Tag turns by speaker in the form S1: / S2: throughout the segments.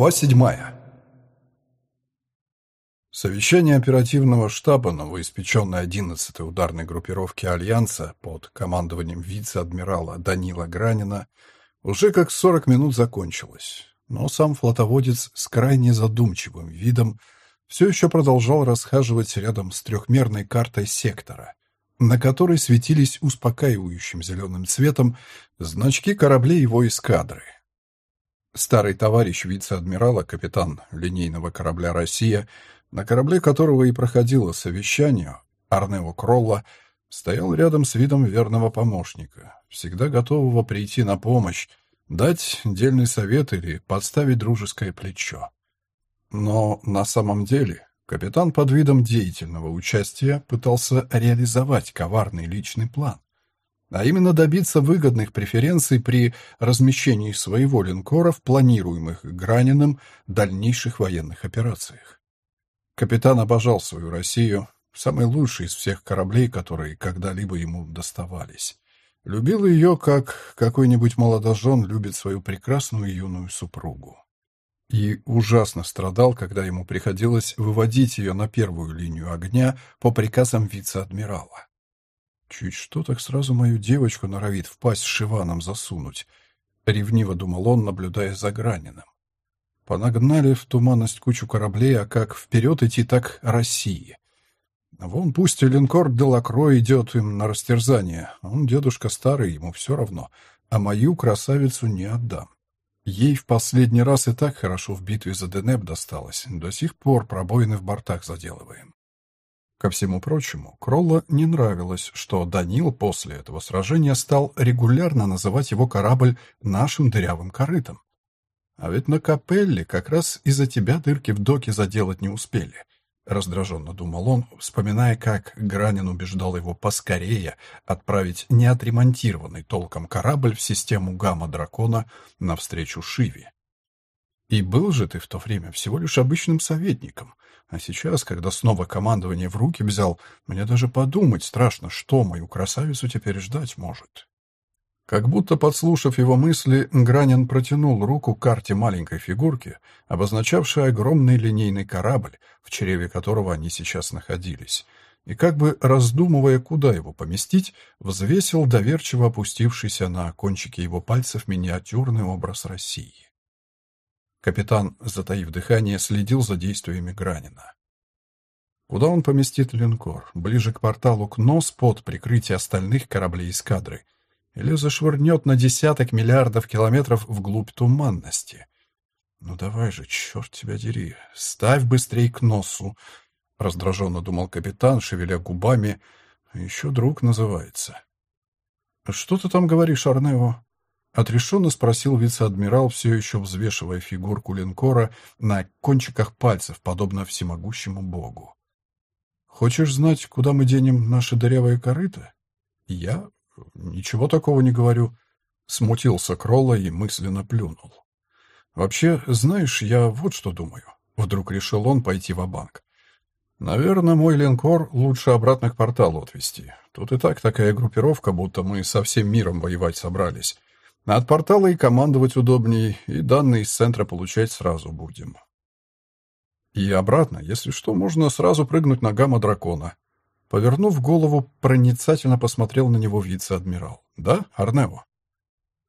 S1: Глава седьмая. Совещание оперативного штаба новоиспеченной 11-й ударной группировки Альянса под командованием вице-адмирала Данила Гранина уже как 40 минут закончилось, но сам флотоводец с крайне задумчивым видом все еще продолжал расхаживать рядом с трехмерной картой сектора, на которой светились успокаивающим зеленым цветом значки кораблей его эскадры — Старый товарищ вице-адмирала, капитан линейного корабля «Россия», на корабле которого и проходило совещание, Арнео Кролла, стоял рядом с видом верного помощника, всегда готового прийти на помощь, дать дельный совет или подставить дружеское плечо. Но на самом деле капитан под видом деятельного участия пытался реализовать коварный личный план а именно добиться выгодных преференций при размещении своего линкора в планируемых Граниным дальнейших военных операциях. Капитан обожал свою Россию, самый лучший из всех кораблей, которые когда-либо ему доставались. Любил ее, как какой-нибудь молодожен любит свою прекрасную юную супругу. И ужасно страдал, когда ему приходилось выводить ее на первую линию огня по приказам вице-адмирала. Чуть что, так сразу мою девочку норовит в пасть Шиваном засунуть. Ревниво думал он, наблюдая за Граниным. Понагнали в туманность кучу кораблей, а как вперед идти, так России. Вон пусть и линкор Делакро идет им на растерзание. Он дедушка старый, ему все равно. А мою красавицу не отдам. Ей в последний раз и так хорошо в битве за Денеб досталось. До сих пор пробоины в бортах заделываем. Ко всему прочему, Кролла не нравилось, что Данил после этого сражения стал регулярно называть его корабль нашим дырявым корытом. А ведь на капелле как раз из-за тебя дырки в доке заделать не успели. Раздраженно думал он, вспоминая, как Гранин убеждал его поскорее отправить неотремонтированный толком корабль в систему гамма-дракона навстречу Шиве. И был же ты в то время всего лишь обычным советником, а сейчас, когда снова командование в руки взял, мне даже подумать страшно, что мою красавицу теперь ждать может. Как будто подслушав его мысли, Гранин протянул руку к карте маленькой фигурки, обозначавшей огромный линейный корабль, в чреве которого они сейчас находились, и как бы раздумывая, куда его поместить, взвесил доверчиво опустившийся на кончики его пальцев миниатюрный образ России. Капитан, затаив дыхание, следил за действиями Гранина. Куда он поместит линкор? Ближе к порталу Кнос под прикрытие остальных кораблей эскадры? Или зашвырнет на десяток миллиардов километров вглубь туманности? Ну давай же, черт тебя дери, ставь быстрей к носу, раздраженно думал капитан, шевеля губами. Еще друг называется. Что ты там говоришь, Арнео? Отрешенно спросил вице-адмирал, все еще взвешивая фигурку линкора на кончиках пальцев, подобно всемогущему богу. «Хочешь знать, куда мы денем наше дырявое корыто?» «Я? Ничего такого не говорю». Смутился Кролла и мысленно плюнул. «Вообще, знаешь, я вот что думаю». Вдруг решил он пойти в банк «Наверное, мой линкор лучше обратно к порталу отвезти. Тут и так такая группировка, будто мы со всем миром воевать собрались». От портала и командовать удобней, и данные из центра получать сразу будем. И обратно, если что, можно сразу прыгнуть на гамма-дракона. Повернув голову, проницательно посмотрел на него вице-адмирал. «Да, Арнево?»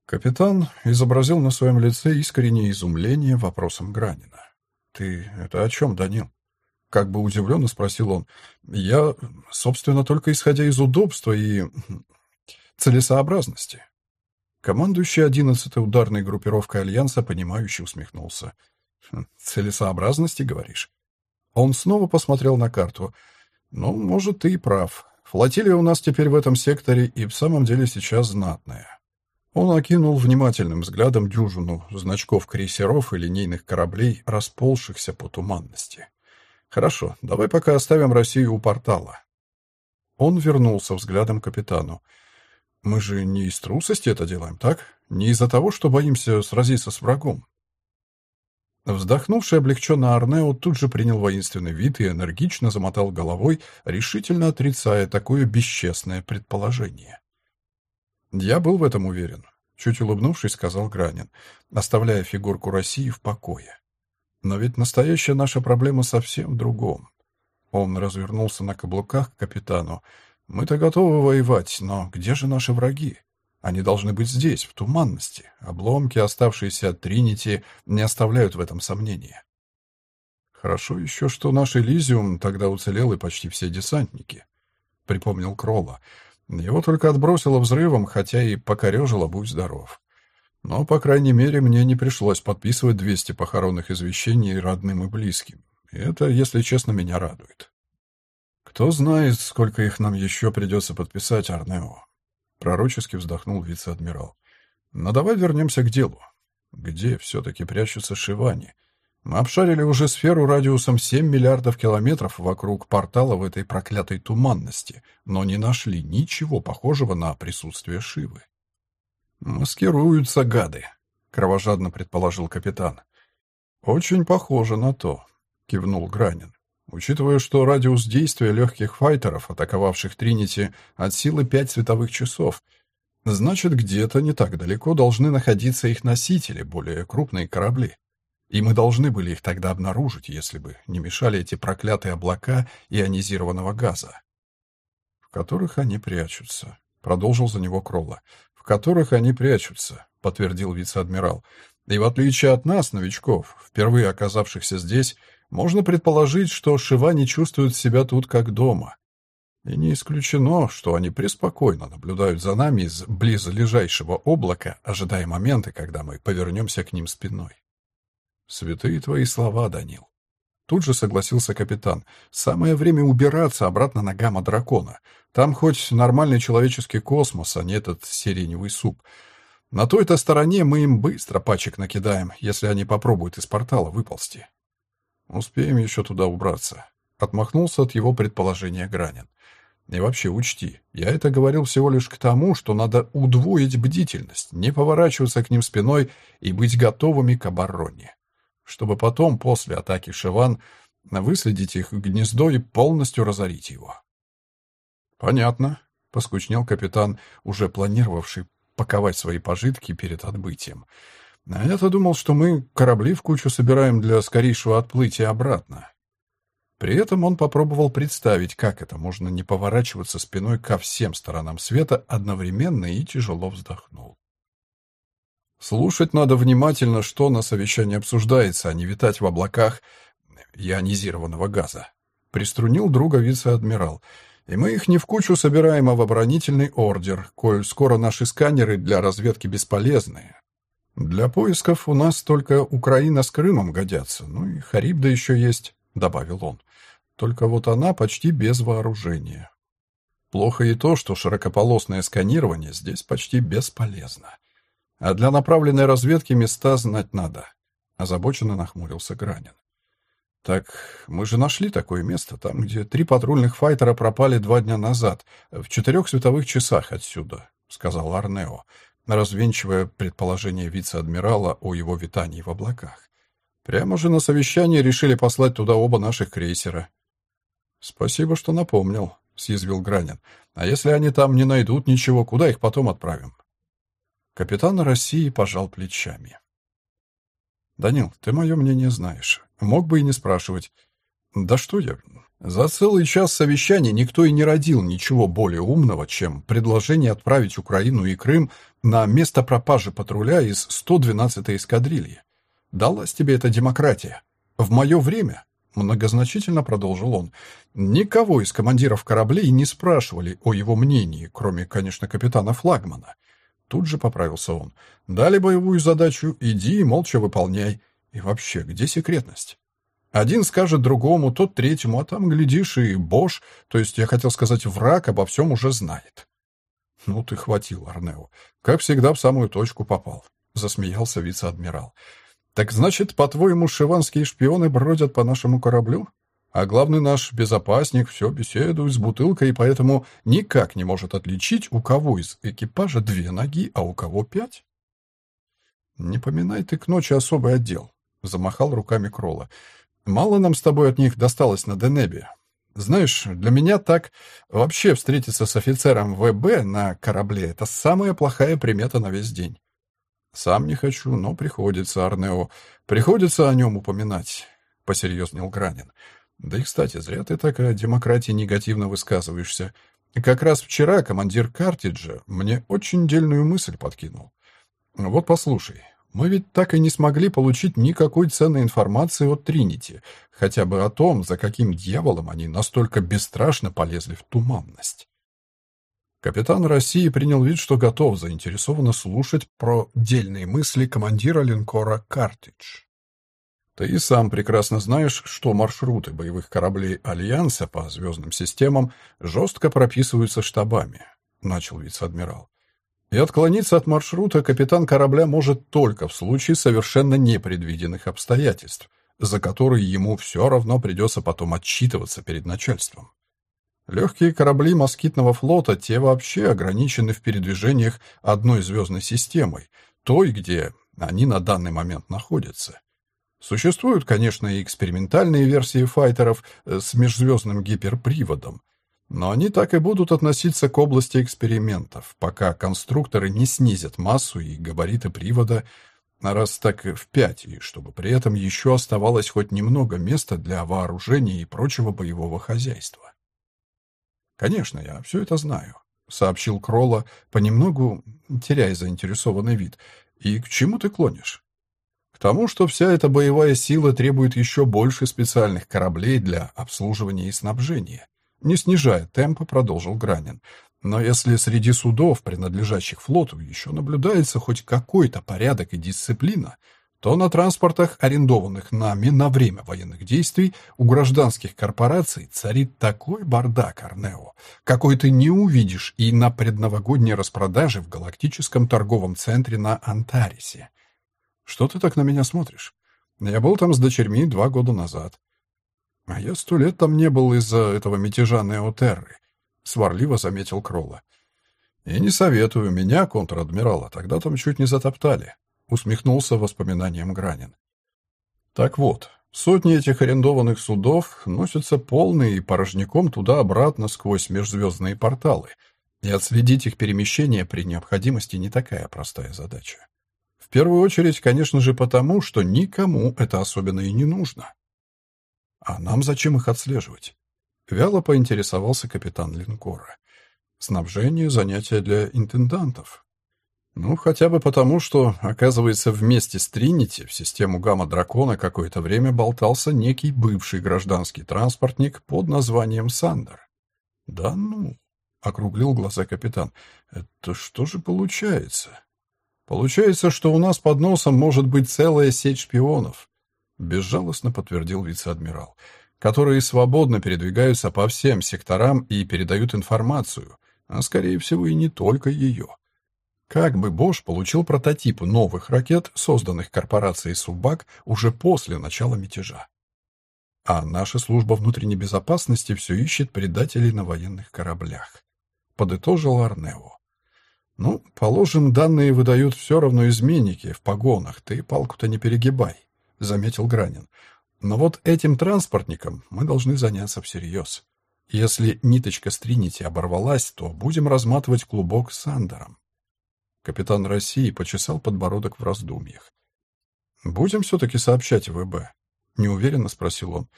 S1: Капитан изобразил на своем лице искреннее изумление вопросом Гранина. «Ты это о чем, Данил?» Как бы удивленно спросил он. «Я, собственно, только исходя из удобства и целесообразности». Командующий 11-й ударной группировкой Альянса, понимающе усмехнулся. «Хм, «Целесообразности, говоришь?» Он снова посмотрел на карту. «Ну, может, ты и прав. Флотилия у нас теперь в этом секторе и в самом деле сейчас знатная». Он окинул внимательным взглядом дюжину значков крейсеров и линейных кораблей, расползшихся по туманности. «Хорошо, давай пока оставим Россию у портала». Он вернулся взглядом к капитану. Мы же не из трусости это делаем, так? Не из-за того, что боимся сразиться с врагом. Вздохнувший облегченно Арнео тут же принял воинственный вид и энергично замотал головой, решительно отрицая такое бесчестное предположение. Я был в этом уверен. чуть улыбнувшись, сказал Гранин, оставляя фигурку России в покое. Но ведь настоящая наша проблема совсем в другом. Он развернулся на каблуках к капитану. Мы-то готовы воевать, но где же наши враги? Они должны быть здесь, в туманности. Обломки, оставшиеся от Тринити, не оставляют в этом сомнения. Хорошо еще, что наш Элизиум тогда уцелел и почти все десантники. Припомнил Кролла. Его только отбросило взрывом, хотя и покорежило, будь здоров. Но, по крайней мере, мне не пришлось подписывать 200 похоронных извещений родным и близким. И это, если честно, меня радует. Кто знает, сколько их нам еще придется подписать, Арнео. Пророчески вздохнул вице-адмирал. Но давай вернемся к делу. Где все-таки прячутся Шивани? Мы обшарили уже сферу радиусом 7 миллиардов километров вокруг портала в этой проклятой туманности, но не нашли ничего похожего на присутствие Шивы. «Маскируются гады», — кровожадно предположил капитан. «Очень похоже на то», — кивнул Гранин. «Учитывая, что радиус действия легких файтеров, атаковавших Тринити, от силы пять световых часов, значит, где-то не так далеко должны находиться их носители, более крупные корабли. И мы должны были их тогда обнаружить, если бы не мешали эти проклятые облака ионизированного газа. В которых они прячутся, продолжил за него Кролла. В которых они прячутся, подтвердил вице-адмирал. И в отличие от нас, новичков, впервые оказавшихся здесь, можно предположить, что Шивани чувствуют себя тут как дома. И не исключено, что они преспокойно наблюдают за нами из близлежащего облака, ожидая момента, когда мы повернемся к ним спиной. Святые твои слова, Данил. Тут же согласился капитан. Самое время убираться обратно на гамма-дракона. Там хоть нормальный человеческий космос, а не этот сиреневый суп. На той-то стороне мы им быстро пачек накидаем, если они попробуют из портала выползти. Успеем еще туда убраться. Отмахнулся от его предположения Гранин. И вообще учти, я это говорил всего лишь к тому, что надо удвоить бдительность, не поворачиваться к ним спиной и быть готовыми к обороне чтобы потом, после атаки Шиван, выследить их гнездо и полностью разорить его. «Понятно», — поскучнел капитан, уже планировавший паковать свои пожитки перед отбытием. «А я-то думал, что мы корабли в кучу собираем для скорейшего отплытия обратно». При этом он попробовал представить, как это можно не поворачиваться спиной ко всем сторонам света одновременно и тяжело вздохнул. Слушать надо внимательно, что на совещании обсуждается, а не витать в облаках ионизированного газа. Приструнил друга вице-адмирал. И мы их не в кучу собираем, а в оборонительный ордер, коль скоро наши сканеры для разведки бесполезные. Для поисков у нас только Украина с Крымом годятся, ну и Харибда еще есть, добавил он. Только вот она почти без вооружения. Плохо и то, что широкополосное сканирование здесь почти бесполезно. А для направленной разведки места знать надо. Озабоченно нахмурился Гранин. Так мы же нашли такое место, там, где три патрульных файтера пропали два дня назад, в четырех световых часах отсюда, сказал Арнео, развенчивая предположение вице-адмирала о его витании в облаках. Прямо же на совещании решили послать туда оба наших крейсера. Спасибо, что напомнил, съязвил Гранин. А если они там не найдут ничего, куда их потом отправим? Капитан России пожал плечами. «Данил, ты мое мнение знаешь. Мог бы и не спрашивать. Да что я... За целый час совещания никто и не родил ничего более умного, чем предложение отправить Украину и Крым на место пропажи патруля из 112-й эскадрильи. Далась тебе эта демократия. В мое время, многозначительно продолжил он, никого из командиров кораблей не спрашивали о его мнении, кроме, конечно, капитана флагмана. Тут же поправился он. Дали боевую задачу, иди и молча выполняй. И вообще, где секретность? Один скажет другому, тот третьему, а там, глядишь, и Бош, то есть, я хотел сказать, враг обо всем уже знает. Ну ты хватил, Арнео. Как всегда, в самую точку попал. Засмеялся вице-адмирал. Так значит, по-твоему, шиванские шпионы бродят по нашему кораблю? А главный наш безопасник все беседует с бутылкой, и поэтому никак не может отличить, у кого из экипажа две ноги, а у кого пять. «Не поминай ты к ночи особый отдел», — замахал руками Кролла. «Мало нам с тобой от них досталось на Денебе. Знаешь, для меня так вообще встретиться с офицером ВБ на корабле — это самая плохая примета на весь день. Сам не хочу, но приходится, Арнео. Приходится о нем упоминать, — посерьезнел Гранин. Да и, кстати, зря ты так о демократии негативно высказываешься. Как раз вчера командир Картиджа мне очень дельную мысль подкинул. Вот послушай, мы ведь так и не смогли получить никакой ценной информации от Тринити, хотя бы о том, за каким дьяволом они настолько бесстрашно полезли в туманность. Капитан России принял вид, что готов заинтересованно слушать про дельные мысли командира линкора «Картидж». Ты и сам прекрасно знаешь, что маршруты боевых кораблей Альянса по звездным системам жестко прописываются штабами, начал вице-адмирал. И отклониться от маршрута капитан корабля может только в случае совершенно непредвиденных обстоятельств, за которые ему все равно придется потом отчитываться перед начальством. Легкие корабли москитного флота, те вообще ограничены в передвижениях одной звездной системой, той, где они на данный момент находятся. Существуют, конечно, и экспериментальные версии файтеров э, с межзвездным гиперприводом, но они так и будут относиться к области экспериментов, пока конструкторы не снизят массу и габариты привода раз так в пять, и чтобы при этом еще оставалось хоть немного места для вооружения и прочего боевого хозяйства. «Конечно, я все это знаю», — сообщил Кролла, понемногу теряя заинтересованный вид. «И к чему ты клонишь?» «К тому, что вся эта боевая сила требует еще больше специальных кораблей для обслуживания и снабжения». Не снижая темпа, продолжил Гранин. «Но если среди судов, принадлежащих флоту, еще наблюдается хоть какой-то порядок и дисциплина, то на транспортах, арендованных нами на время военных действий, у гражданских корпораций царит такой бардак, Арнео, какой ты не увидишь и на предновогодней распродаже в галактическом торговом центре на Антарисе. Что ты так на меня смотришь? Я был там с дочерьми два года назад. А я сто лет там не был из-за этого мятежа Неотерры, сварливо заметил Кролла. И не советую меня, контр-адмирала, тогда там чуть не затоптали усмехнулся воспоминанием Гранин. Так вот, сотни этих арендованных судов носятся полные и порожняком туда-обратно сквозь межзвездные порталы, и отследить их перемещение при необходимости не такая простая задача. В первую очередь, конечно же, потому, что никому это особенно и не нужно. А нам зачем их отслеживать? Вяло поинтересовался капитан линкора. Снабжение — занятие для интендантов. Ну, хотя бы потому, что, оказывается, вместе с Тринити в систему гамма-дракона какое-то время болтался некий бывший гражданский транспортник под названием Сандер. Да ну, округлил глаза капитан. Это что же получается? Получается, что у нас под носом может быть целая сеть шпионов, безжалостно подтвердил вице-адмирал, которые свободно передвигаются по всем секторам и передают информацию, а скорее всего и не только ее. Как бы Бош получил прототип новых ракет, созданных корпорацией Субак уже после начала мятежа. А наша служба внутренней безопасности все ищет предателей на военных кораблях. Подытожил Арнео. Ну, положим, данные выдают все равно изменники в погонах, ты палку-то не перегибай, заметил Гранин. Но вот этим транспортником мы должны заняться всерьез. Если ниточка с Тринити оборвалась, то будем разматывать клубок с Андером. Капитан России почесал подбородок в раздумьях. «Будем все-таки сообщать ВБ?» — неуверенно спросил он.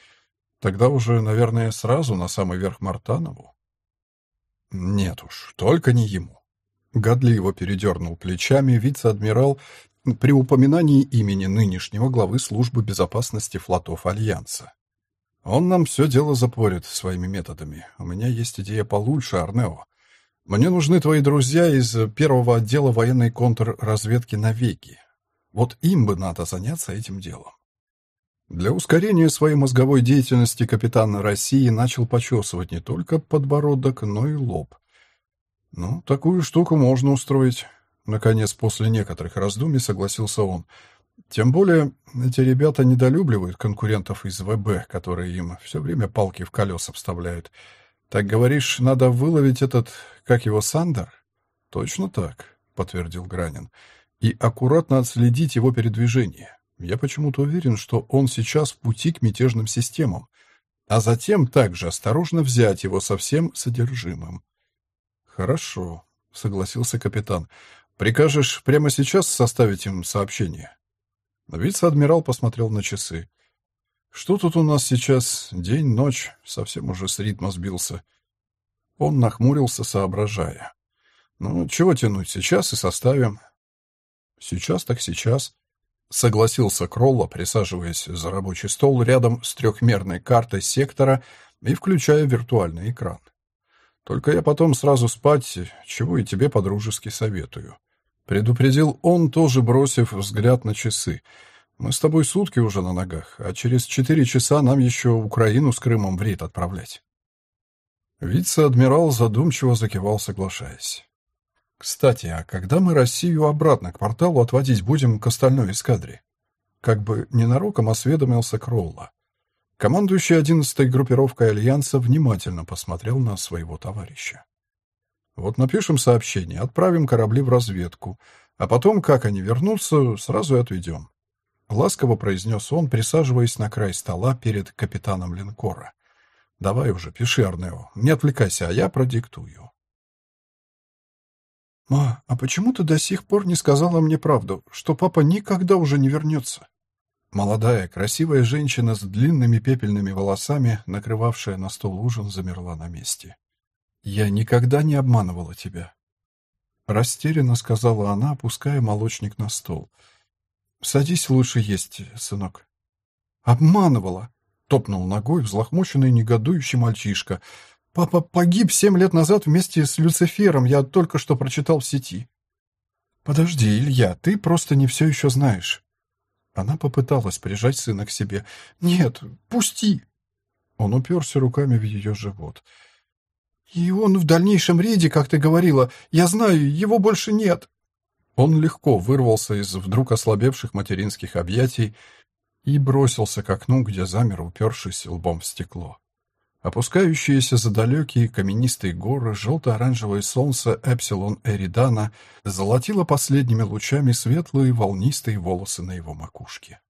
S1: «Тогда уже, наверное, сразу на самый верх Мартанову?» «Нет уж, только не ему». Годливо передернул плечами вице-адмирал при упоминании имени нынешнего главы службы безопасности флотов Альянса. «Он нам все дело запорит своими методами. У меня есть идея получше, Арнео. Мне нужны твои друзья из первого отдела военной контрразведки навеки. Вот им бы надо заняться этим делом. Для ускорения своей мозговой деятельности капитан России начал почесывать не только подбородок, но и лоб. Ну, такую штуку можно устроить. Наконец, после некоторых раздумий согласился он. Тем более, эти ребята недолюбливают конкурентов из ВБ, которые им все время палки в колеса вставляют. Так говоришь, надо выловить этот, как его, Сандер? Точно так, подтвердил Гранин. И аккуратно отследить его передвижение. Я почему-то уверен, что он сейчас в пути к мятежным системам, а затем также осторожно взять его со всем содержимым. Хорошо, согласился капитан. Прикажешь прямо сейчас составить им сообщение?» Вице-адмирал посмотрел на часы. «Что тут у нас сейчас? День, ночь. Совсем уже с ритма сбился». Он нахмурился, соображая. «Ну, чего тянуть? Сейчас и составим». «Сейчас так сейчас», — согласился Кролло, присаживаясь за рабочий стол рядом с трехмерной картой сектора и включая виртуальный экран. «Только я потом сразу спать, чего и тебе подружески советую». Предупредил он, тоже бросив взгляд на часы. «Мы с тобой сутки уже на ногах, а через четыре часа нам еще Украину с Крымом в рейд отправлять». Вице-адмирал задумчиво закивал, соглашаясь. «Кстати, а когда мы Россию обратно к порталу отводить будем к остальной эскадре?» Как бы ненароком осведомился Кролла. Командующий одиннадцатой группировкой Альянса внимательно посмотрел на своего товарища. Вот напишем сообщение, отправим корабли в разведку, а потом, как они вернутся, сразу и отведем. Ласково произнес он, присаживаясь на край стола перед капитаном линкора. Давай уже, пиши, Арнео. Не отвлекайся, а я продиктую. «Ма, а почему ты до сих пор не сказала мне правду, что папа никогда уже не вернется?» Молодая, красивая женщина с длинными пепельными волосами, накрывавшая на стол ужин, замерла на месте. «Я никогда не обманывала тебя», — растерянно сказала она, опуская молочник на стол. «Садись лучше есть, сынок». «Обманывала», — топнул ногой взлохмоченный негодующий мальчишка. «Папа погиб семь лет назад вместе с Люцифером, я только что прочитал в сети». «Подожди, Илья, ты просто не все еще знаешь». Она попыталась прижать сына к себе. «Нет, пусти!» Он уперся руками в ее живот. «И он в дальнейшем рейде, как ты говорила. Я знаю, его больше нет». Он легко вырвался из вдруг ослабевших материнских объятий и бросился к окну, где замер, упершись лбом в стекло. Опускающиеся за далекие каменистые горы желто-оранжевое солнце Эпсилон Эридана золотило последними лучами светлые волнистые волосы на его макушке.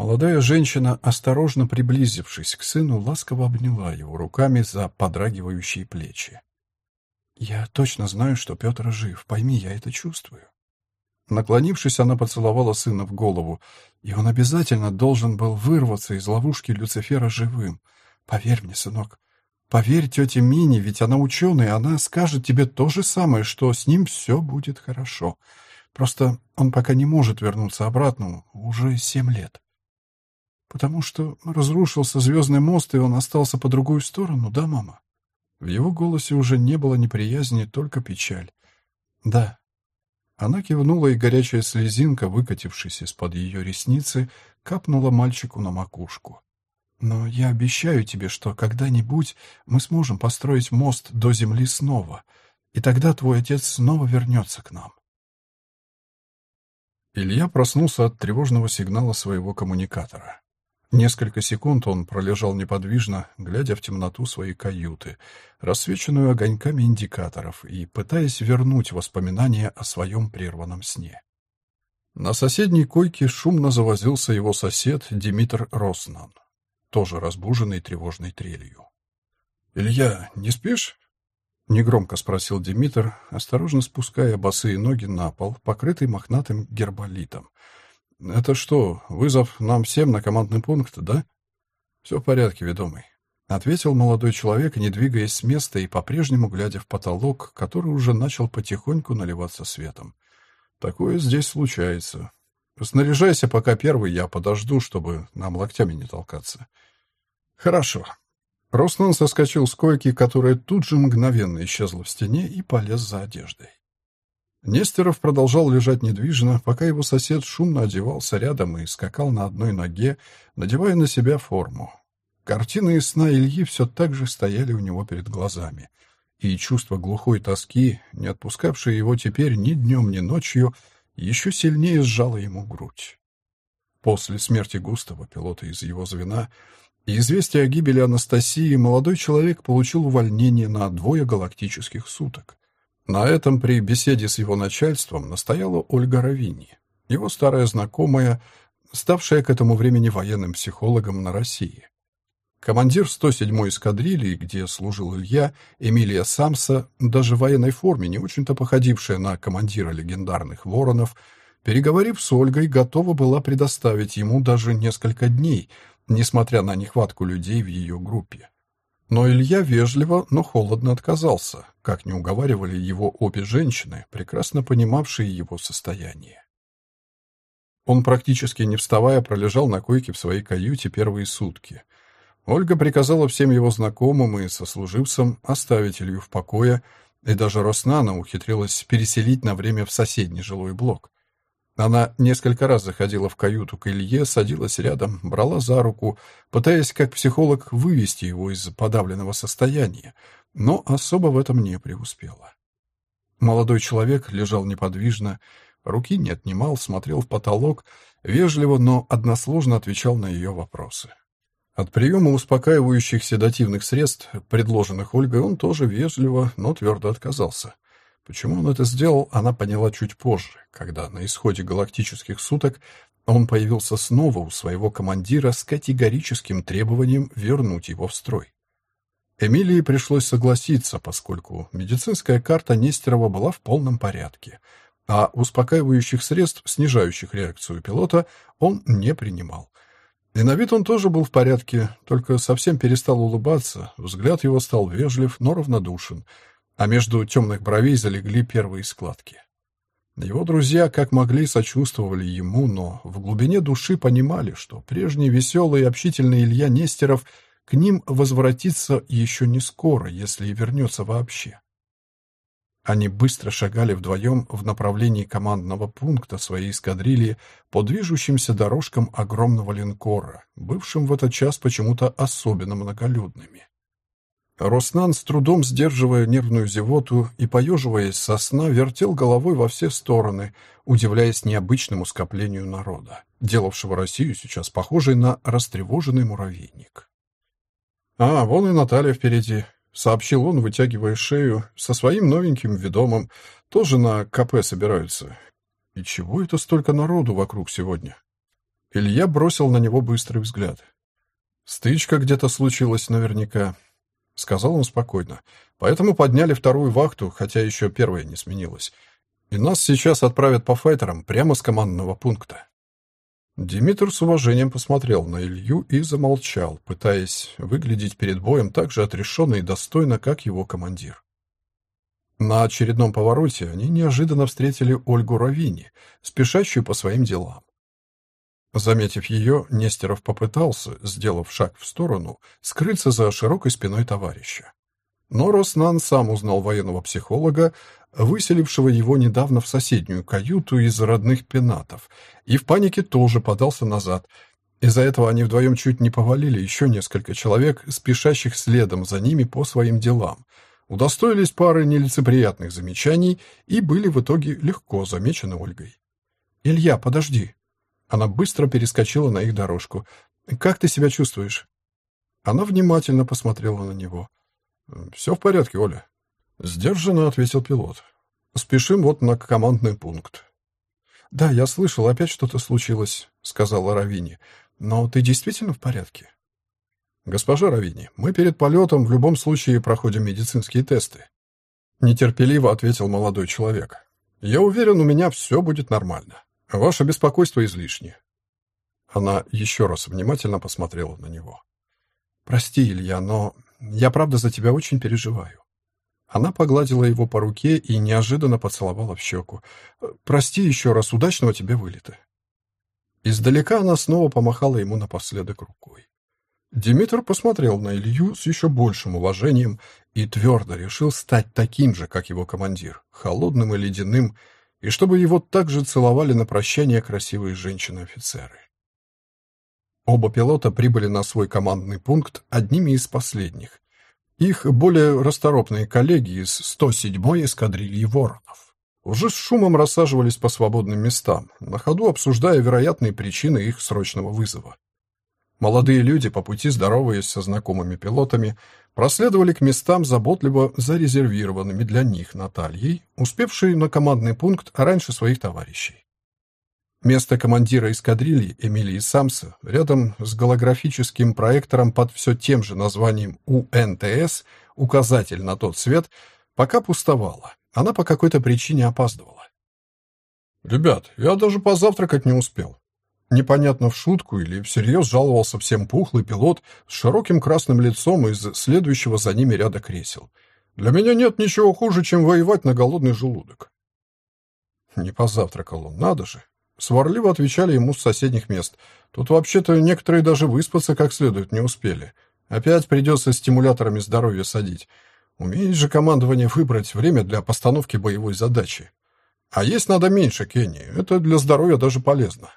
S1: Молодая женщина, осторожно приблизившись к сыну, ласково обняла его руками за подрагивающие плечи. «Я точно знаю, что Петр жив, пойми, я это чувствую». Наклонившись, она поцеловала сына в голову, и он обязательно должен был вырваться из ловушки Люцифера живым. «Поверь мне, сынок, поверь тете Мине, ведь она ученая, она скажет тебе то же самое, что с ним все будет хорошо. Просто он пока не может вернуться обратно, уже семь лет». Потому что разрушился звездный мост, и он остался по другую сторону, да, мама? В его голосе уже не было неприязни, только печаль. Да. Она кивнула, и горячая слезинка, выкатившись из-под ее ресницы, капнула мальчику на макушку. Но я обещаю тебе, что когда-нибудь мы сможем построить мост до земли снова, и тогда твой отец снова вернется к нам. Илья проснулся от тревожного сигнала своего коммуникатора. Несколько секунд он пролежал неподвижно, глядя в темноту своей каюты, рассвеченную огоньками индикаторов, и пытаясь вернуть воспоминания о своем прерванном сне. На соседней койке шумно завозился его сосед Димитр Роснан, тоже разбуженный тревожной трелью. «Илья, не спишь?» — негромко спросил Димитр, осторожно спуская босые ноги на пол, покрытый мохнатым герболитом — «Это что, вызов нам всем на командный пункт, да?» «Все в порядке, ведомый», — ответил молодой человек, не двигаясь с места и по-прежнему глядя в потолок, который уже начал потихоньку наливаться светом. «Такое здесь случается. Снаряжайся пока первый, я подожду, чтобы нам локтями не толкаться». «Хорошо». Роснан соскочил с койки, которая тут же мгновенно исчезла в стене, и полез за одеждой. Нестеров продолжал лежать недвижно, пока его сосед шумно одевался рядом и скакал на одной ноге, надевая на себя форму. Картины из сна Ильи все так же стояли у него перед глазами, и чувство глухой тоски, не отпускавшее его теперь ни днем, ни ночью, еще сильнее сжало ему грудь. После смерти Густава, пилота из его звена, и известия о гибели Анастасии, молодой человек получил увольнение на двое галактических суток. На этом при беседе с его начальством настояла Ольга Равини, его старая знакомая, ставшая к этому времени военным психологом на России. Командир 107-й эскадрильи, где служил Илья, Эмилия Самса, даже в военной форме, не очень-то походившая на командира легендарных «Воронов», переговорив с Ольгой, готова была предоставить ему даже несколько дней, несмотря на нехватку людей в ее группе. Но Илья вежливо, но холодно отказался, как не уговаривали его обе женщины, прекрасно понимавшие его состояние. Он практически не вставая пролежал на койке в своей каюте первые сутки. Ольга приказала всем его знакомым и сослуживцам оставить Илью в покое, и даже Роснана ухитрилась переселить на время в соседний жилой блок. Она несколько раз заходила в каюту к Илье, садилась рядом, брала за руку, пытаясь как психолог вывести его из подавленного состояния, но особо в этом не преуспела. Молодой человек лежал неподвижно, руки не отнимал, смотрел в потолок, вежливо, но односложно отвечал на ее вопросы. От приема успокаивающих седативных средств, предложенных Ольгой, он тоже вежливо, но твердо отказался. Почему он это сделал, она поняла чуть позже, когда на исходе галактических суток он появился снова у своего командира с категорическим требованием вернуть его в строй. Эмилии пришлось согласиться, поскольку медицинская карта Нестерова была в полном порядке, а успокаивающих средств, снижающих реакцию пилота, он не принимал. И на вид он тоже был в порядке, только совсем перестал улыбаться, взгляд его стал вежлив, но равнодушен — а между темных бровей залегли первые складки. Его друзья как могли сочувствовали ему, но в глубине души понимали, что прежний веселый и общительный Илья Нестеров к ним возвратится еще не скоро, если и вернется вообще. Они быстро шагали вдвоем в направлении командного пункта своей эскадрильи по движущимся дорожкам огромного линкора, бывшим в этот час почему-то особенно многолюдными. Роснан, с трудом сдерживая нервную зевоту и поеживаясь со сна, вертел головой во все стороны, удивляясь необычному скоплению народа, делавшего Россию сейчас похожей на растревоженный муравейник. «А, вон и Наталья впереди», — сообщил он, вытягивая шею, со своим новеньким ведомым, тоже на КП собираются. «И чего это столько народу вокруг сегодня?» Илья бросил на него быстрый взгляд. «Стычка где-то случилась наверняка», — сказал он спокойно. «Поэтому подняли вторую вахту, хотя еще первая не сменилась. И нас сейчас отправят по файтерам прямо с командного пункта». Димитр с уважением посмотрел на Илью и замолчал, пытаясь выглядеть перед боем так же отрешенно и достойно, как его командир. На очередном повороте они неожиданно встретили Ольгу Равини, спешащую по своим делам. Заметив ее, Нестеров попытался, сделав шаг в сторону, скрыться за широкой спиной товарища. Но Роснан сам узнал военного психолога, выселившего его недавно в соседнюю каюту из родных пенатов, и в панике тоже подался назад. Из-за этого они вдвоем чуть не повалили еще несколько человек, спешащих следом за ними по своим делам, удостоились пары нелицеприятных замечаний и были в итоге легко замечены Ольгой. «Илья, подожди!» Она быстро перескочила на их дорожку. «Как ты себя чувствуешь?» Она внимательно посмотрела на него. «Все в порядке, Оля». Сдержанно ответил пилот. «Спешим вот на командный пункт». «Да, я слышал, опять что-то случилось», — сказала Равини. «Но ты действительно в порядке?» «Госпожа Равини, мы перед полетом в любом случае проходим медицинские тесты», — нетерпеливо ответил молодой человек. «Я уверен, у меня все будет нормально». Ваше беспокойство излишне. Она еще раз внимательно посмотрела на него. Прости, Илья, но я правда за тебя очень переживаю. Она погладила его по руке и неожиданно поцеловала в щеку. Прости еще раз, удачного тебе вылета. Издалека она снова помахала ему напоследок рукой. Димитр посмотрел на Илью с еще большим уважением и твердо решил стать таким же, как его командир, холодным и ледяным, и чтобы его также целовали на прощание красивые женщины-офицеры. Оба пилота прибыли на свой командный пункт одними из последних. Их более расторопные коллеги из 107-й эскадрильи «Воронов» уже с шумом рассаживались по свободным местам, на ходу обсуждая вероятные причины их срочного вызова. Молодые люди, по пути здороваясь со знакомыми пилотами, проследовали к местам, заботливо зарезервированными для них Натальей, успевшей на командный пункт раньше своих товарищей. Место командира эскадрильи Эмилии Самса рядом с голографическим проектором под все тем же названием УНТС, указатель на тот свет, пока пустовало. Она по какой-то причине опаздывала. «Ребят, я даже позавтракать не успел». Непонятно в шутку или всерьез жаловался всем пухлый пилот с широким красным лицом из следующего за ними ряда кресел. «Для меня нет ничего хуже, чем воевать на голодный желудок». Не позавтракал он, надо же. Сварливо отвечали ему с соседних мест. Тут вообще-то некоторые даже выспаться как следует не успели. Опять придется стимуляторами здоровья садить. Умеет же командование выбрать время для постановки боевой задачи. А есть надо меньше, Кенни. Это для здоровья даже полезно.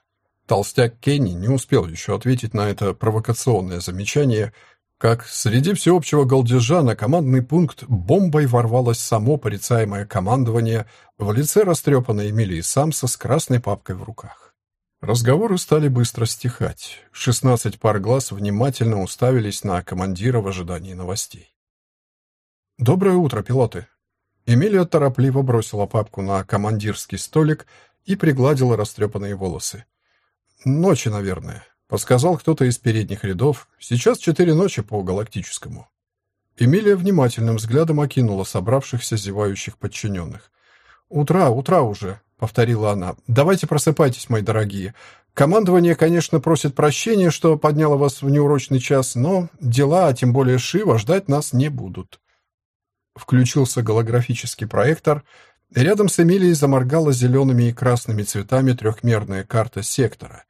S1: Толстяк Кенни не успел еще ответить на это провокационное замечание, как среди всеобщего голдежа на командный пункт бомбой ворвалось само порицаемое командование в лице растрепанной Эмилии Самса с красной папкой в руках. Разговоры стали быстро стихать. Шестнадцать пар глаз внимательно уставились на командира в ожидании новостей. «Доброе утро, пилоты!» Эмилия торопливо бросила папку на командирский столик и пригладила растрепанные волосы. «Ночи, наверное. Подсказал кто-то из передних рядов. Сейчас четыре ночи по галактическому. Эмилия внимательным взглядом окинула собравшихся зевающих подчиненных. «Утра, утра уже», — повторила она. «Давайте просыпайтесь, мои дорогие. Командование, конечно, просит прощения, что подняло вас в неурочный час, но дела, а тем более Шива, ждать нас не будут». Включился голографический проектор. Рядом с Эмилией заморгала зелеными и красными цветами трехмерная карта сектора.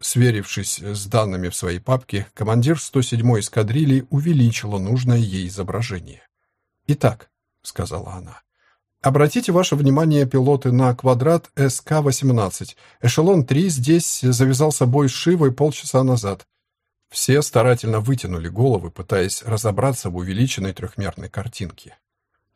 S1: Сверившись с данными в своей папке, командир 107-й эскадрильи увеличила нужное ей изображение. «Итак», — сказала она, — «обратите ваше внимание, пилоты, на квадрат СК-18. Эшелон 3 здесь завязался бой с Шивой полчаса назад». Все старательно вытянули головы, пытаясь разобраться в увеличенной трехмерной картинке.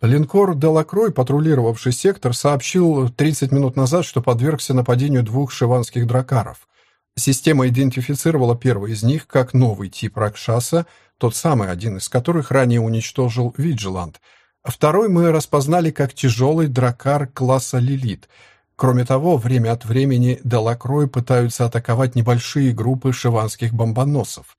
S1: Линкор «Делакрой», патрулировавший сектор, сообщил 30 минут назад, что подвергся нападению двух шиванских дракаров — Система идентифицировала первый из них как новый тип Ракшаса, тот самый, один из которых ранее уничтожил Виджилант. Второй мы распознали как тяжелый дракар класса Лилит. Кроме того, время от времени Делакрой пытаются атаковать небольшие группы шиванских бомбоносов.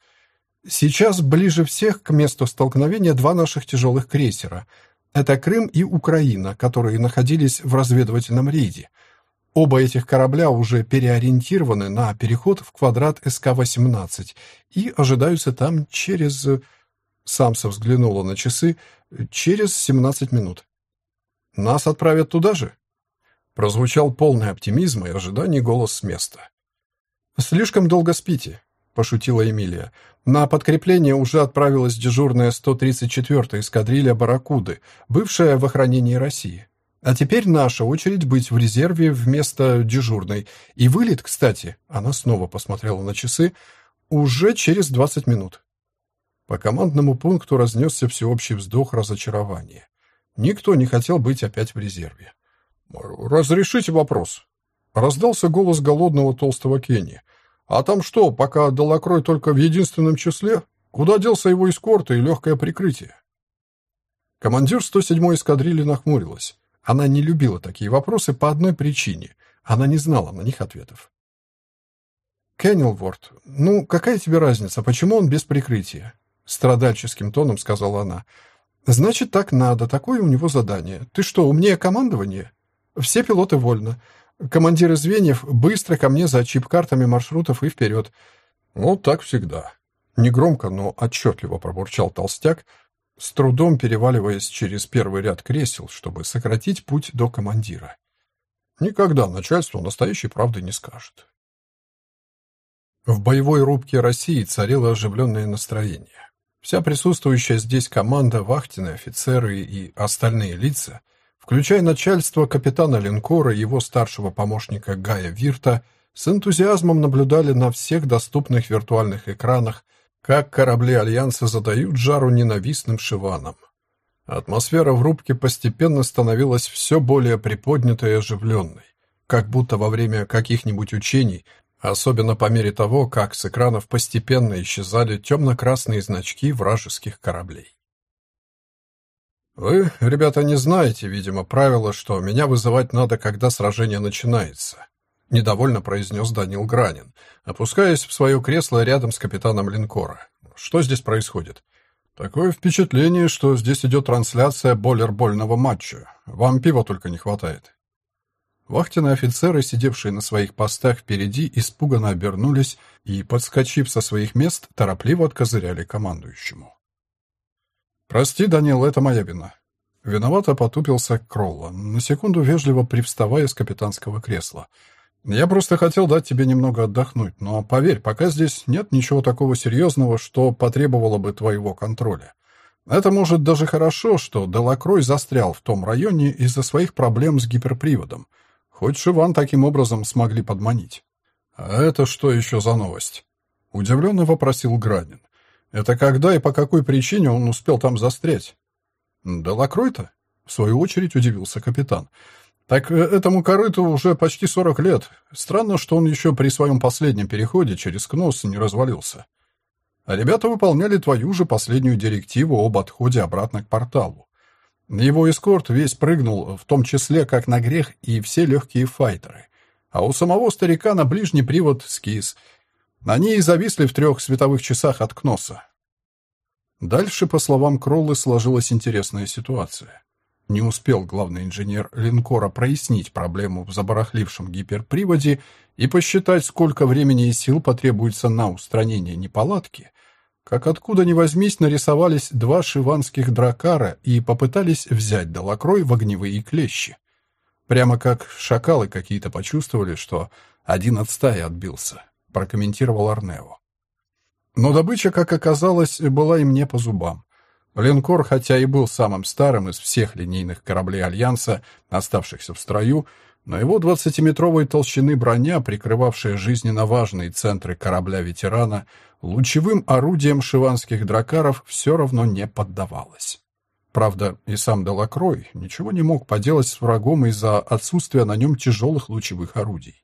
S1: Сейчас ближе всех к месту столкновения два наших тяжелых крейсера. Это Крым и Украина, которые находились в разведывательном рейде – Оба этих корабля уже переориентированы на переход в квадрат СК-18 и ожидаются там через... Самса взглянула на часы. Через 17 минут. Нас отправят туда же? Прозвучал полный оптимизм и ожиданий голос с места. «Слишком долго спите», — пошутила Эмилия. «На подкрепление уже отправилась дежурная 134-я эскадрилья «Барракуды», бывшая в охранении России. А теперь наша очередь быть в резерве вместо дежурной. И вылет, кстати, она снова посмотрела на часы, уже через 20 минут. По командному пункту разнесся всеобщий вздох разочарования. Никто не хотел быть опять в резерве. «Разрешите вопрос?» Раздался голос голодного толстого Кенни. «А там что, пока Долокрой только в единственном числе? Куда делся его эскорт и легкое прикрытие?» Командир 107-й эскадрильи нахмурилась. Она не любила такие вопросы по одной причине. Она не знала на них ответов. «Кеннелворд, ну какая тебе разница, почему он без прикрытия?» Страдальческим тоном сказала она. «Значит, так надо, такое у него задание. Ты что, умнее командования? Все пилоты вольно. Командиры звеньев быстро ко мне за чип-картами маршрутов и вперед». «Ну, так всегда». Негромко, но отчетливо пробурчал толстяк, с трудом переваливаясь через первый ряд кресел, чтобы сократить путь до командира. Никогда начальство настоящей правды не скажет. В боевой рубке России царило оживленное настроение. Вся присутствующая здесь команда, вахтенные офицеры и остальные лица, включая начальство капитана линкора и его старшего помощника Гая Вирта, с энтузиазмом наблюдали на всех доступных виртуальных экранах как корабли Альянса задают жару ненавистным шиванам. Атмосфера в рубке постепенно становилась все более приподнятой и оживленной, как будто во время каких-нибудь учений, особенно по мере того, как с экранов постепенно исчезали темно-красные значки вражеских кораблей. «Вы, ребята, не знаете, видимо, правила, что меня вызывать надо, когда сражение начинается», недовольно произнес Данил Гранин, опускаясь в свое кресло рядом с капитаном линкора. Что здесь происходит? Такое впечатление, что здесь идет трансляция бойлербольного матча. Вам пива только не хватает. Вахтенные офицеры, сидевшие на своих постах впереди, испуганно обернулись и, подскочив со своих мест, торопливо откозыряли командующему. «Прости, Данил, это моя вина». Виновато потупился Кролла, на секунду вежливо привставая с капитанского кресла. «Я просто хотел дать тебе немного отдохнуть, но, поверь, пока здесь нет ничего такого серьезного, что потребовало бы твоего контроля. Это может даже хорошо, что Делакрой застрял в том районе из-за своих проблем с гиперприводом». Хоть Шиван таким образом смогли подманить. «А это что еще за новость?» Удивленно вопросил Гранин. «Это когда и по какой причине он успел там застрять?» «Да лакрой-то?» В свою очередь удивился капитан. «Так э, этому корыту уже почти сорок лет. Странно, что он еще при своем последнем переходе через Кнос не развалился. А ребята выполняли твою же последнюю директиву об отходе обратно к порталу. Его эскорт весь прыгнул, в том числе как на грех и все легкие файтеры. А у самого старика на ближний привод скис. Они и зависли в трех световых часах от Кноса. Дальше, по словам Кроллы, сложилась интересная ситуация. Не успел главный инженер линкора прояснить проблему в забарахлившем гиперприводе и посчитать, сколько времени и сил потребуется на устранение неполадки, как откуда ни возьмись, нарисовались два шиванских дракара и попытались взять Долокрой в огневые клещи. Прямо как шакалы какие-то почувствовали, что один от стаи отбился, прокомментировал Арнео. Но добыча, как оказалось, была им не по зубам. Линкор, хотя и был самым старым из всех линейных кораблей Альянса, оставшихся в строю, но его двадцатиметровой толщины броня, прикрывавшая жизненно важные центры корабля-ветерана, лучевым орудием шиванских дракаров все равно не поддавалась. Правда, и сам Делакрой ничего не мог поделать с врагом из-за отсутствия на нем тяжелых лучевых орудий.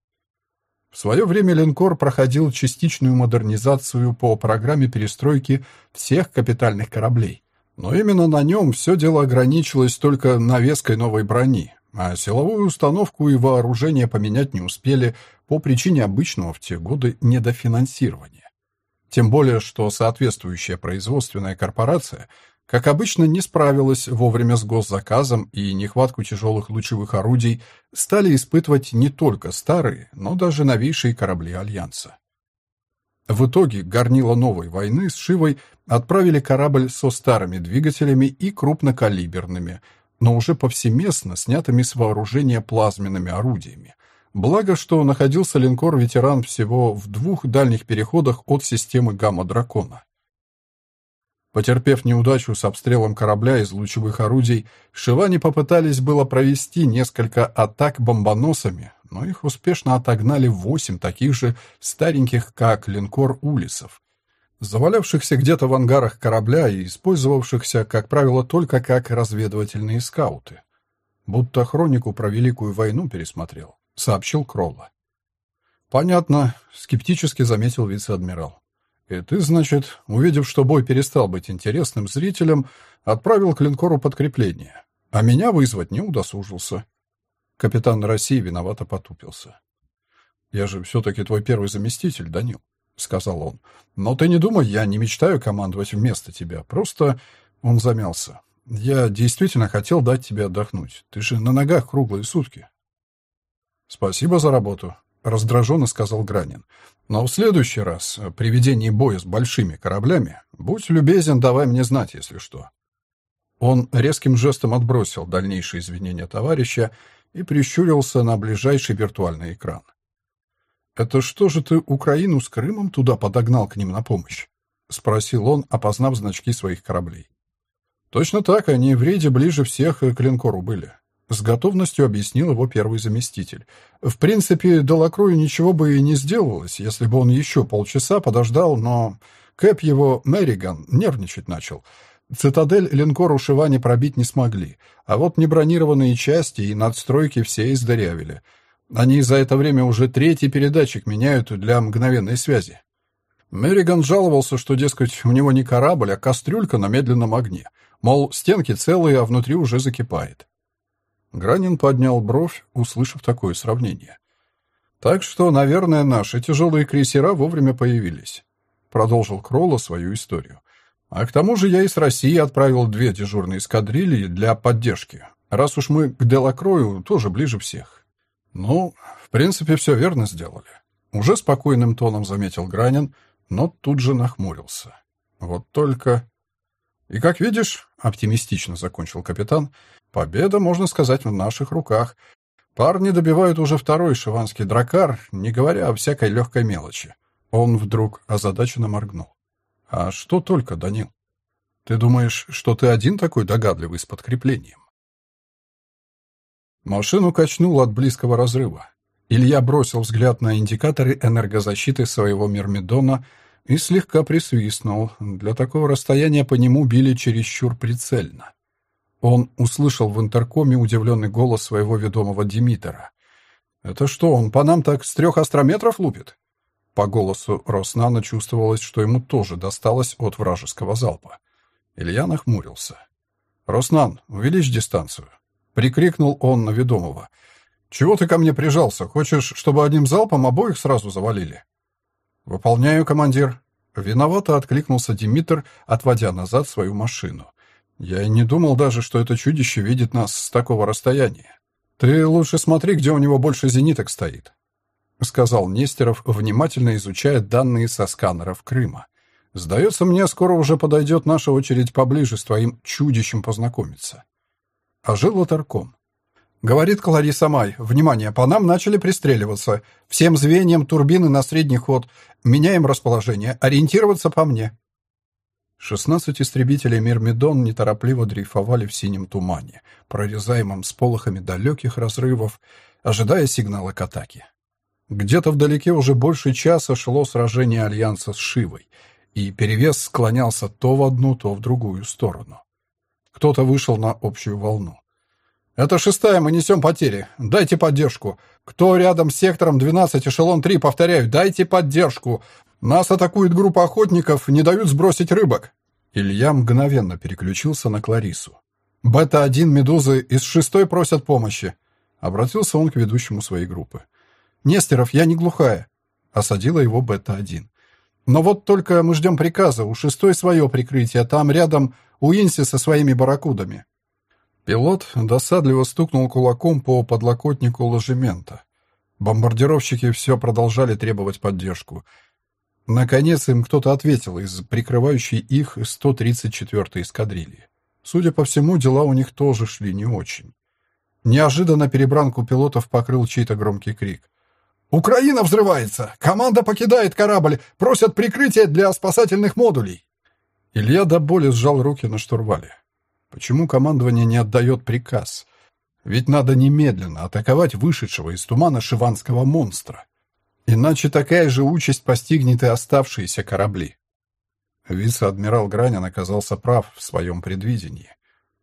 S1: В свое время линкор проходил частичную модернизацию по программе перестройки всех капитальных кораблей, но именно на нем все дело ограничилось только навеской новой брони, а силовую установку и вооружение поменять не успели по причине обычного в те годы недофинансирования. Тем более, что соответствующая производственная корпорация, как обычно, не справилась вовремя с госзаказом и нехватку тяжелых лучевых орудий стали испытывать не только старые, но даже новейшие корабли Альянса. В итоге горнило новой войны с Шивой отправили корабль со старыми двигателями и крупнокалиберными, но уже повсеместно снятыми с вооружения плазменными орудиями, Благо, что находился линкор-ветеран всего в двух дальних переходах от системы «Гамма-дракона». Потерпев неудачу с обстрелом корабля из лучевых орудий, Шивани попытались было провести несколько атак бомбоносами, но их успешно отогнали восемь таких же стареньких, как линкор «Улисов», завалявшихся где-то в ангарах корабля и использовавшихся, как правило, только как разведывательные скауты. Будто хронику про Великую войну пересмотрел сообщил Кролла. «Понятно», — скептически заметил вице-адмирал. «И ты, значит, увидев, что бой перестал быть интересным зрителям, отправил к линкору подкрепление, а меня вызвать не удосужился». Капитан России виновато потупился. «Я же все-таки твой первый заместитель, Данил», — сказал он. «Но ты не думай, я не мечтаю командовать вместо тебя. Просто...» Он замялся. «Я действительно хотел дать тебе отдохнуть. Ты же на ногах круглые сутки. «Спасибо за работу», — раздраженно сказал Гранин. «Но в следующий раз, при ведении боя с большими кораблями, будь любезен, давай мне знать, если что». Он резким жестом отбросил дальнейшие извинения товарища и прищурился на ближайший виртуальный экран. «Это что же ты Украину с Крымом туда подогнал к ним на помощь?» — спросил он, опознав значки своих кораблей. «Точно так, они в рейде ближе всех к линкору были. С готовностью объяснил его первый заместитель. В принципе, Делакрою ничего бы и не сделалось, если бы он еще полчаса подождал, но Кэп его, Мэриган, нервничать начал. Цитадель линкор ушивани пробить не смогли, а вот небронированные части и надстройки все издырявили. Они за это время уже третий передатчик меняют для мгновенной связи. Мэриган жаловался, что, дескать, у него не корабль, а кастрюлька на медленном огне. Мол, стенки целые, а внутри уже закипает. Гранин поднял бровь, услышав такое сравнение. Так что, наверное, наши тяжелые крейсера вовремя появились. Продолжил Кролло свою историю. А к тому же я из России отправил две дежурные эскадрильи для поддержки, раз уж мы к Делакрою тоже ближе всех. Ну, в принципе, все верно сделали. Уже спокойным тоном заметил Гранин, но тут же нахмурился. Вот только... И как видишь, оптимистично закончил капитан, победа, можно сказать, в наших руках. Парни добивают уже второй шиванский дракар, не говоря о всякой легкой мелочи. Он вдруг озадаченно моргнул. А что только, Данил? Ты думаешь, что ты один такой догадливый с подкреплением? Машину качнуло от близкого разрыва. Илья бросил взгляд на индикаторы энергозащиты своего Мирмидона и слегка присвистнул. Для такого расстояния по нему били чересчур прицельно. Он услышал в интеркоме удивленный голос своего ведомого Димитра. «Это что, он по нам так с трех астрометров лупит?» По голосу Роснана чувствовалось, что ему тоже досталось от вражеского залпа. Илья нахмурился. «Роснан, увеличь дистанцию!» Прикрикнул он на ведомого. «Чего ты ко мне прижался? Хочешь, чтобы одним залпом обоих сразу завалили?» «Выполняю, командир». Виновато откликнулся Димитр, отводя назад свою машину. «Я и не думал даже, что это чудище видит нас с такого расстояния. Ты лучше смотри, где у него больше зениток стоит», — сказал Нестеров, внимательно изучая данные со сканеров Крыма. «Сдается мне, скоро уже подойдет наша очередь поближе с твоим чудищем познакомиться». Ожил Лотарком. Говорит Клариса Май. Внимание, по нам начали пристреливаться. Всем звеньям турбины на средний ход. Меняем расположение. Ориентироваться по мне. Шестнадцать истребителей Мирмидон неторопливо дрейфовали в синем тумане, прорезаемом сполохами далеких разрывов, ожидая сигнала к атаке. Где-то вдалеке уже больше часа шло сражение Альянса с Шивой, и перевес склонялся то в одну, то в другую сторону. Кто-то вышел на общую волну. «Это шестая, мы несем потери. Дайте поддержку. Кто рядом с сектором 12, эшелон 3, повторяю, дайте поддержку. Нас атакует группа охотников, не дают сбросить рыбок». Илья мгновенно переключился на Кларису. «Бета-1 «Медузы» из шестой просят помощи», — обратился он к ведущему своей группы. «Нестеров, я не глухая», — осадила его Бета-1. «Но вот только мы ждем приказа, у шестой свое прикрытие, там рядом Уинси со своими барракудами. Пилот досадливо стукнул кулаком по подлокотнику ложемента. Бомбардировщики все продолжали требовать поддержку. Наконец им кто-то ответил из прикрывающей их 134-й эскадрильи. Судя по всему, дела у них тоже шли не очень. Неожиданно перебранку пилотов покрыл чей-то громкий крик. «Украина взрывается! Команда покидает корабль! Просят прикрытия для спасательных модулей!» Илья до боли сжал руки на штурвале. Почему командование не отдает приказ? Ведь надо немедленно атаковать вышедшего из тумана шиванского монстра. Иначе такая же участь постигнет и оставшиеся корабли. Вице-адмирал Гранин оказался прав в своем предвидении.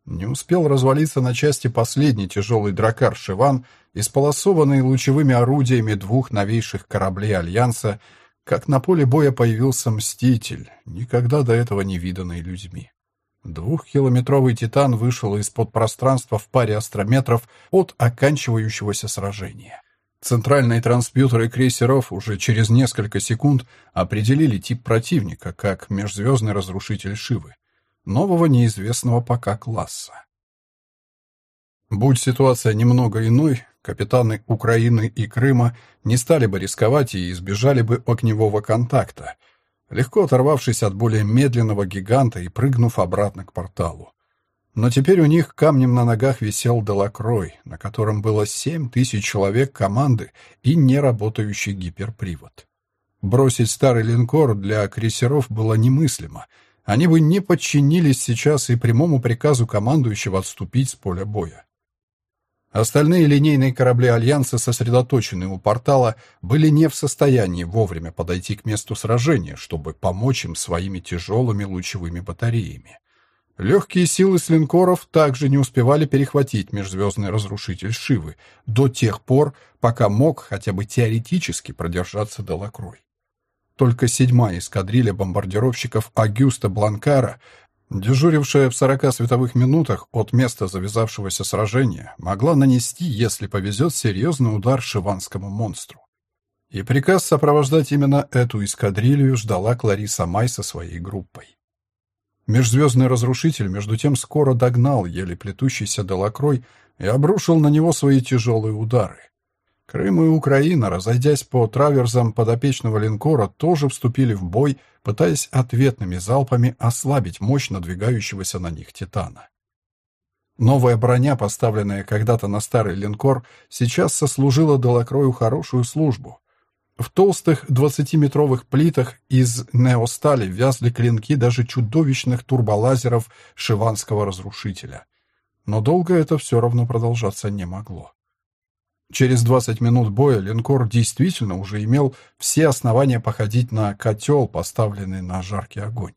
S1: Не успел развалиться на части последний тяжелый дракар «Шиван», исполосованный лучевыми орудиями двух новейших кораблей Альянса, как на поле боя появился Мститель, никогда до этого не виданный людьми. Двухкилометровый «Титан» вышел из-под пространства в паре астрометров от оканчивающегося сражения. Центральные транспьютеры крейсеров уже через несколько секунд определили тип противника как межзвездный разрушитель Шивы, нового неизвестного пока класса. Будь ситуация немного иной, капитаны Украины и Крыма не стали бы рисковать и избежали бы огневого контакта, легко оторвавшись от более медленного гиганта и прыгнув обратно к порталу. Но теперь у них камнем на ногах висел Делакрой, на котором было семь тысяч человек команды и неработающий гиперпривод. Бросить старый линкор для крейсеров было немыслимо. Они бы не подчинились сейчас и прямому приказу командующего отступить с поля боя. Остальные линейные корабли Альянса, сосредоточенные у портала, были не в состоянии вовремя подойти к месту сражения, чтобы помочь им своими тяжелыми лучевыми батареями. Легкие силы с линкоров также не успевали перехватить межзвездный разрушитель Шивы до тех пор, пока мог хотя бы теоретически продержаться Делакрой. Только седьмая эскадрилья бомбардировщиков Агюста Бланкара дежурившая в 40 световых минутах от места завязавшегося сражения, могла нанести, если повезет, серьезный удар шиванскому монстру. И приказ сопровождать именно эту эскадрилью ждала Клариса Май со своей группой. Межзвездный разрушитель, между тем, скоро догнал еле плетущийся Делакрой и обрушил на него свои тяжелые удары. Крым и Украина, разойдясь по траверзам подопечного линкора, тоже вступили в бой, пытаясь ответными залпами ослабить мощь надвигающегося на них «Титана». Новая броня, поставленная когда-то на старый линкор, сейчас сослужила Делакрою хорошую службу. В толстых 20-метровых плитах из неостали вязли клинки даже чудовищных турболазеров шиванского разрушителя. Но долго это все равно продолжаться не могло. Через 20 минут боя линкор действительно уже имел все основания походить на котел, поставленный на жаркий огонь.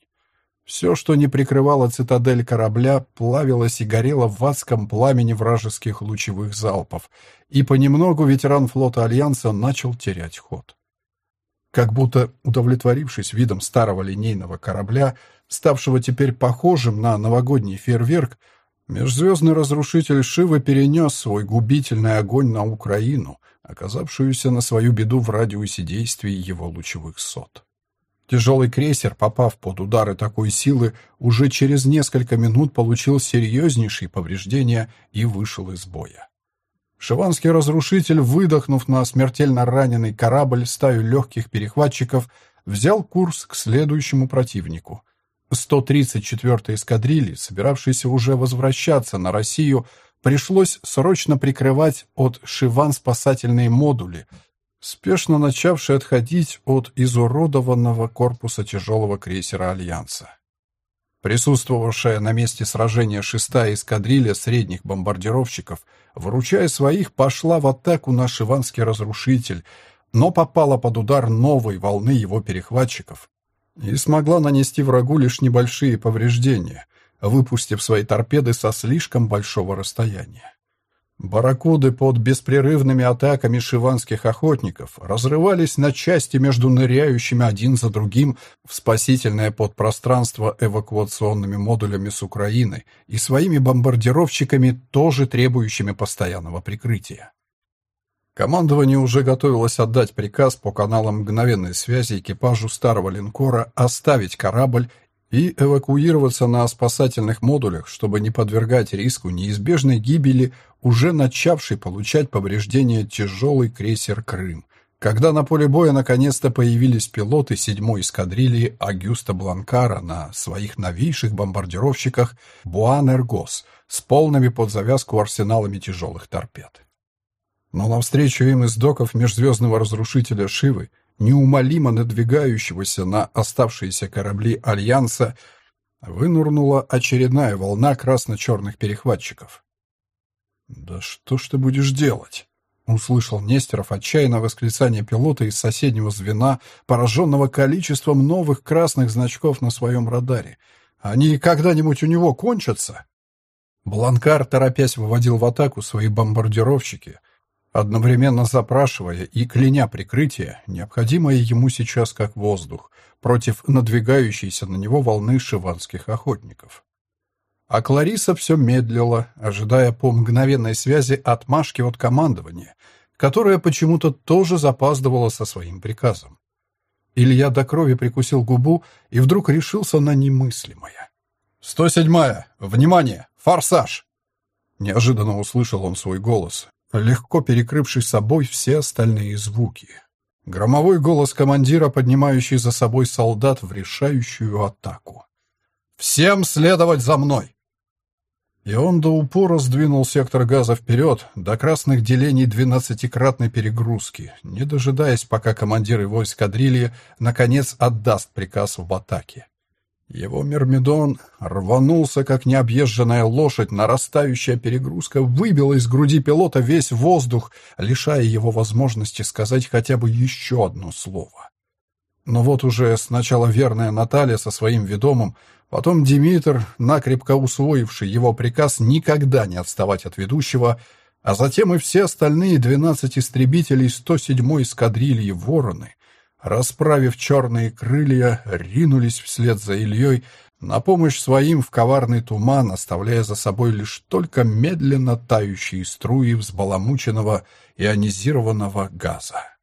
S1: Все, что не прикрывало цитадель корабля, плавилось и горело в адском пламени вражеских лучевых залпов, и понемногу ветеран флота Альянса начал терять ход. Как будто удовлетворившись видом старого линейного корабля, ставшего теперь похожим на новогодний фейерверк, межзвездный разрушитель Шивы перенес свой губительный огонь на Украину, оказавшуюся на свою беду в радиусе действия его лучевых сот. Тяжелый крейсер, попав под удары такой силы, уже через несколько минут получил серьезнейшие повреждения и вышел из боя. Шиванский разрушитель, выдохнув на смертельно раненый корабль стаю легких перехватчиков, взял курс к следующему противнику. 134-й эскадрильи, собиравшейся уже возвращаться на Россию, пришлось срочно прикрывать от Шиван спасательные модули — спешно начавший отходить от изуродованного корпуса тяжелого крейсера «Альянса». Присутствовавшая на месте сражения шестая эскадрилья средних бомбардировщиков, выручая своих, пошла в атаку на Шиванский разрушитель, но попала под удар новой волны его перехватчиков и смогла нанести врагу лишь небольшие повреждения, выпустив свои торпеды со слишком большого расстояния. Барракуды под беспрерывными атаками шиванских охотников разрывались на части между ныряющими один за другим в спасительное подпространство эвакуационными модулями с Украины и своими бомбардировщиками, тоже требующими постоянного прикрытия. Командование уже готовилось отдать приказ по каналам мгновенной связи экипажу старого линкора оставить корабль и эвакуироваться на спасательных модулях, чтобы не подвергать риску неизбежной гибели уже начавший получать повреждения тяжелый крейсер «Крым», когда на поле боя наконец-то появились пилоты седьмой эскадрильи Агюста Бланкара на своих новейших бомбардировщиках «Буан-Эргос» с полными под завязку арсеналами тяжелых торпед. Но навстречу им из доков межзвездного разрушителя Шивы неумолимо надвигающегося на оставшиеся корабли Альянса, вынурнула очередная волна красно-черных перехватчиков. «Да что ж ты будешь делать?» — услышал Нестеров отчаянное восклицание пилота из соседнего звена, пораженного количеством новых красных значков на своем радаре. «Они когда-нибудь у него кончатся?» Бланкар, торопясь, выводил в атаку свои бомбардировщики, одновременно запрашивая и кляня прикрытие, необходимое ему сейчас как воздух, против надвигающейся на него волны шиванских охотников. А Клариса все медлила, ожидая по мгновенной связи отмашки от командования, которое почему-то тоже запаздывало со своим приказом. Илья до крови прикусил губу и вдруг решился на немыслимое. «Сто седьмая! Внимание! Форсаж!» Неожиданно услышал он свой голос, легко перекрывший собой все остальные звуки. Громовой голос командира, поднимающий за собой солдат в решающую атаку. «Всем следовать за мной!» И он до упора сдвинул сектор газа вперед, до красных делений двенадцатикратной перегрузки, не дожидаясь, пока командир его эскадрильи наконец отдаст приказ в атаке. Его Мирмидон рванулся, как необъезженная лошадь, нарастающая перегрузка выбила из груди пилота весь воздух, лишая его возможности сказать хотя бы еще одно слово. Но вот уже сначала верная Наталья со своим ведомым, потом Димитр, накрепко усвоивший его приказ никогда не отставать от ведущего, а затем и все остальные двенадцать истребителей 107-й эскадрильи «Вороны», расправив черные крылья, ринулись вслед за Ильей на помощь своим в коварный туман, оставляя за собой лишь только медленно тающие струи взбаламученного ионизированного газа.